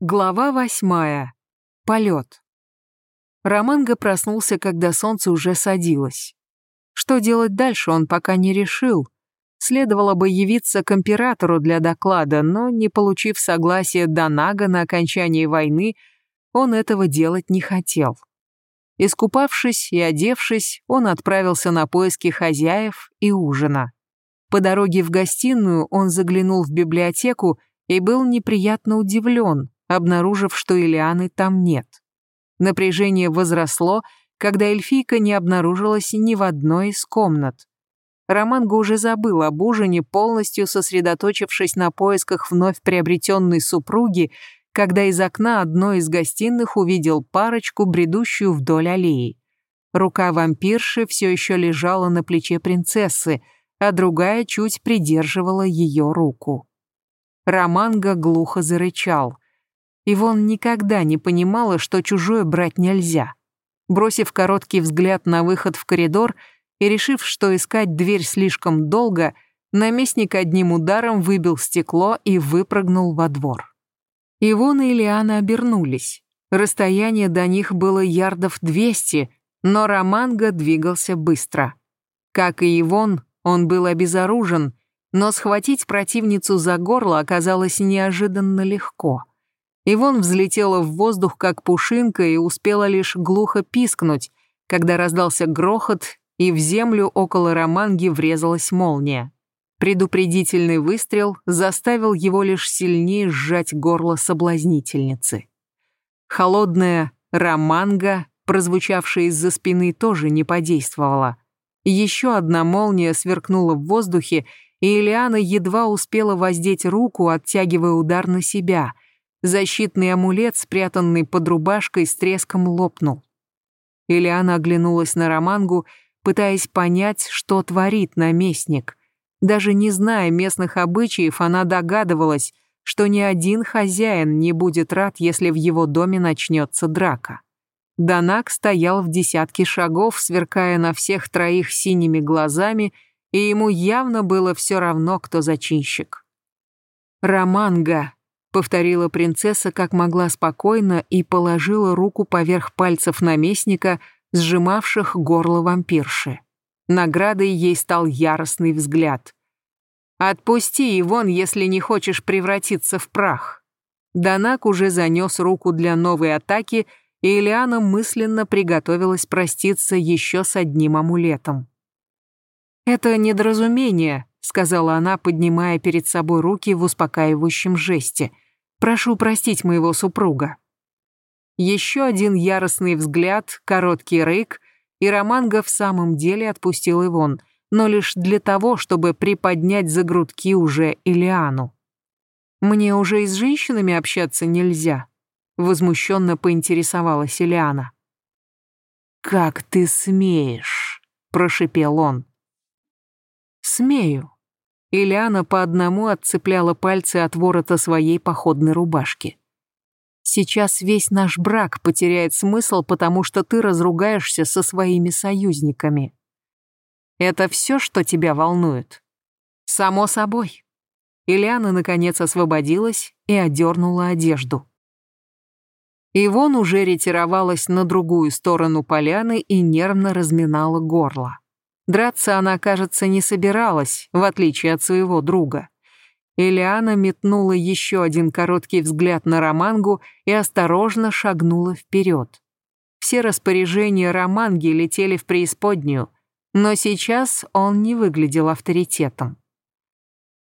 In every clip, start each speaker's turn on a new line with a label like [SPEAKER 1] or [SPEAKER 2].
[SPEAKER 1] Глава восьмая. Полет. Романго проснулся, когда солнце уже садилось. Что делать дальше, он пока не решил. Следовало бы явиться к императору для доклада, но, не получив согласия Донага на окончании войны, он этого делать не хотел. Искупавшись и одевшись, он отправился на поиски хозяев и ужина. По дороге в гостиную он заглянул в библиотеку и был неприятно удивлен, обнаружив, что Илианы там нет. Напряжение возросло, когда эльфийка не обнаружилась ни в одной из комнат. Романго уже забыл об ужине, полностью сосредоточившись на поисках вновь приобретенной супруги, когда из окна одной из гостиных увидел парочку, бредущую вдоль аллеи. Рука вампирши все еще лежала на плече принцессы, а другая чуть придерживала ее руку. Романго глухо зарычал. Ивон никогда не понимала, что чужое брать нельзя. Бросив короткий взгляд на выход в коридор и решив, что искать дверь слишком долго, наместник одним ударом выбил стекло и выпрыгнул во двор. Ивон и Ильяна обернулись. Расстояние до них было ярдов 200, но Романго двигался быстро. Как и Ивон, он был обезоружен, но схватить противницу за горло оказалось неожиданно легко — Ивон взлетела в воздух, как пушинка, и успела лишь глухо пискнуть, когда раздался грохот, и в землю около Романги врезалась молния. Предупредительный выстрел заставил его лишь сильнее сжать горло соблазнительницы. Холодная «Романга», прозвучавшая из-за спины, тоже не подействовала. Еще одна молния сверкнула в воздухе, и Элиана едва успела воздеть руку, оттягивая удар на себя — Защитный амулет, спрятанный под рубашкой, с треском лопнул. Ильяна оглянулась на Романгу, пытаясь понять, что творит наместник. Даже не зная местных обычаев, она догадывалась, что ни один хозяин не будет рад, если в его доме начнется драка. Данак стоял в десятке шагов, сверкая на всех троих синими глазами, и ему явно было все равно, кто зачинщик. «Романга», повторила принцесса как могла спокойно и положила руку поверх пальцев наместника, сжимавших горло вампирши. Наградой ей стал яростный взгляд. «Отпусти, Ивон, если не хочешь превратиться в прах». Данак уже занес руку для новой атаки, и Элиана мысленно приготовилась проститься еще с одним амулетом. «Это недоразумение», — сказала она, поднимая перед собой руки в успокаивающем жесте — Прошу простить моего супруга». Еще один яростный взгляд, короткий рык, и Романго в самом деле отпустил Ивон, но лишь для того, чтобы приподнять за грудки уже Илиану. «Мне уже и с женщинами общаться нельзя», — возмущенно поинтересовалась Илиана. «Как ты смеешь?» — прошипел он. «Смею», Ильяна по одному отцепляла пальцы от ворота своей походной рубашки. «Сейчас весь наш брак потеряет смысл, потому что ты разругаешься со своими союзниками. Это все, что тебя волнует?» «Само собой». Ильяна, наконец, освободилась и одернула одежду. Ивон уже ретировалась на другую сторону поляны и нервно разминала горло. Драться она, кажется, не собиралась, в отличие от своего друга. Элиана метнула еще один короткий взгляд на Романгу и осторожно шагнула вперед. Все распоряжения Романги летели в преисподнюю, но сейчас он не выглядел авторитетом.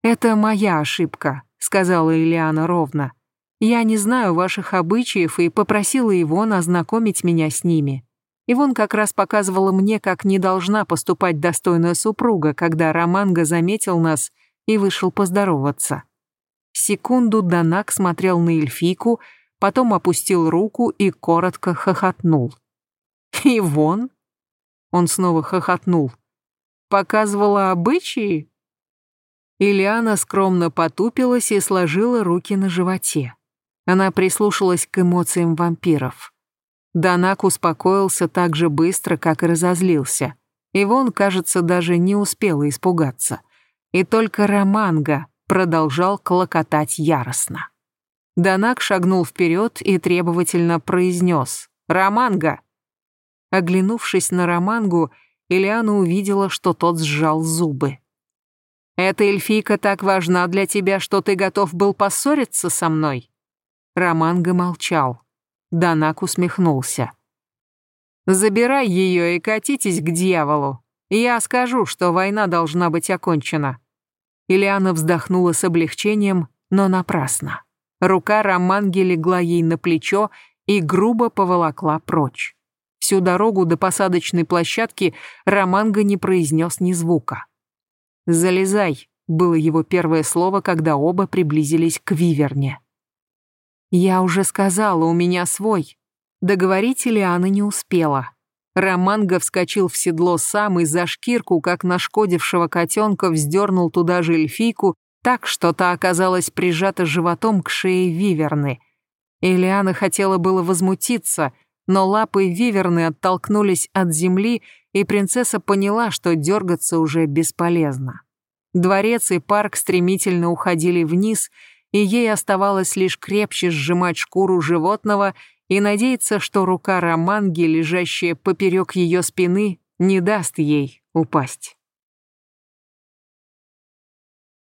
[SPEAKER 1] «Это моя ошибка», — сказала Элиана ровно. «Я не знаю ваших обычаев и попросила его ознакомить меня с ними. Ивон как раз показывала мне, как не должна поступать достойная супруга, когда Романго заметил нас и вышел поздороваться. Секунду Данак смотрел на эльфийку, потом опустил руку и коротко хохотнул. «Ивон?» Он снова хохотнул. «Показывала обычаи?» Ильяна скромно потупилась и сложила руки на животе. Она прислушалась к эмоциям вампиров. Данак успокоился так же быстро, как и разозлился. Ивон, кажется, даже не успела испугаться. И только Романго продолжал клокотать яростно. Данак шагнул вперед и требовательно произнес «Романга!». Оглянувшись на Романгу, Ильяна увидела, что тот сжал зубы. «Эта эльфийка так важна для тебя, что ты готов был поссориться со мной?» Романга молчал. Данак усмехнулся. «Забирай ее и катитесь к дьяволу. Я скажу, что война должна быть окончена». Ильяна вздохнула с облегчением, но напрасно. Рука Романги легла ей на плечо и грубо поволокла прочь. Всю дорогу до посадочной площадки Романго не произнес ни звука. «Залезай», — было его первое слово, когда оба приблизились к Виверне. «Я уже сказала, у меня свой». Договорить Ильяна не успела. Романго вскочил в седло сам и за шкирку, как нашкодившего котенка, вздернул туда же эльфийку, так, что та оказалась прижата животом к шее Виверны. Ильяна хотела было возмутиться — но лапы виверны оттолкнулись от земли, и принцесса поняла, что дергаться уже бесполезно. Дворец и парк стремительно уходили вниз, и ей оставалось лишь крепче сжимать шкуру животного и надеяться, что рука Романги, лежащая поперек ее спины, не даст ей упасть.